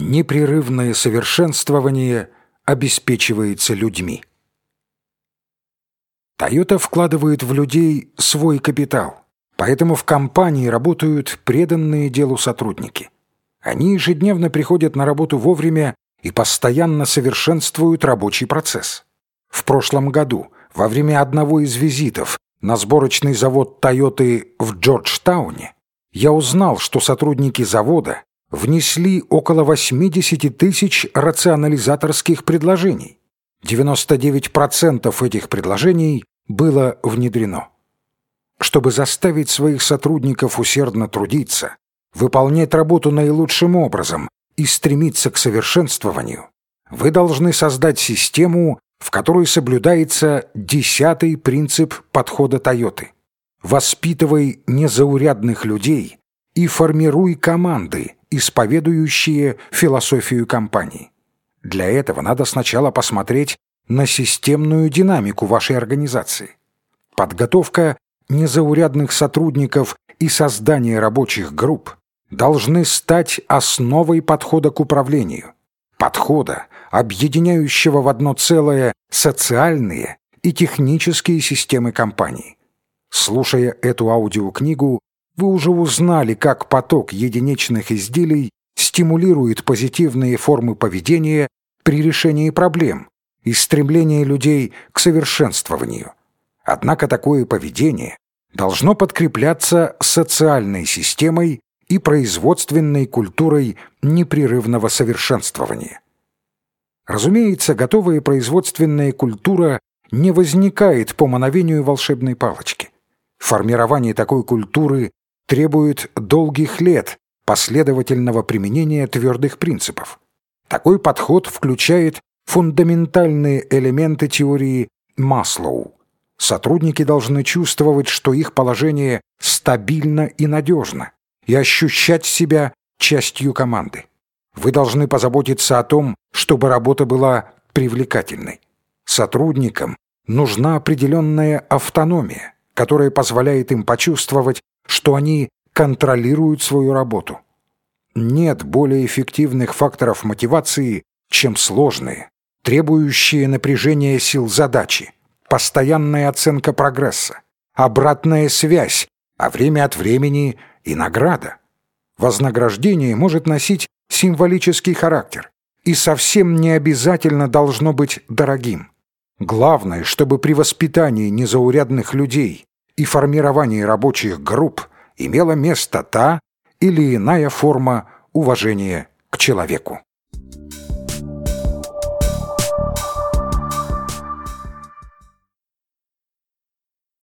Непрерывное совершенствование обеспечивается людьми. Toyota вкладывает в людей свой капитал, поэтому в компании работают преданные делу сотрудники. Они ежедневно приходят на работу вовремя и постоянно совершенствуют рабочий процесс. В прошлом году, во время одного из визитов на сборочный завод Toyota в Джорджтауне, я узнал, что сотрудники завода внесли около 80 тысяч рационализаторских предложений. 99% этих предложений было внедрено. Чтобы заставить своих сотрудников усердно трудиться, выполнять работу наилучшим образом и стремиться к совершенствованию, вы должны создать систему, в которой соблюдается десятый принцип подхода Тойоты. Воспитывай незаурядных людей и формируй команды, исповедующие философию компании. Для этого надо сначала посмотреть на системную динамику вашей организации. Подготовка незаурядных сотрудников и создание рабочих групп должны стать основой подхода к управлению, подхода, объединяющего в одно целое социальные и технические системы компании. Слушая эту аудиокнигу, вы уже узнали, как поток единичных изделий стимулирует позитивные формы поведения при решении проблем и стремление людей к совершенствованию. Однако такое поведение должно подкрепляться социальной системой и производственной культурой непрерывного совершенствования. Разумеется, готовая производственная культура не возникает по мановению волшебной палочки. Формирование такой культуры требует долгих лет последовательного применения твердых принципов. Такой подход включает фундаментальные элементы теории Маслоу. Сотрудники должны чувствовать, что их положение стабильно и надежно, и ощущать себя частью команды. Вы должны позаботиться о том, чтобы работа была привлекательной. Сотрудникам нужна определенная автономия, которая позволяет им почувствовать, что они контролируют свою работу. Нет более эффективных факторов мотивации, чем сложные, требующие напряжения сил задачи, постоянная оценка прогресса, обратная связь, а время от времени и награда. Вознаграждение может носить символический характер и совсем не обязательно должно быть дорогим. Главное, чтобы при воспитании незаурядных людей и формировании рабочих групп имела место та или иная форма уважения к человеку.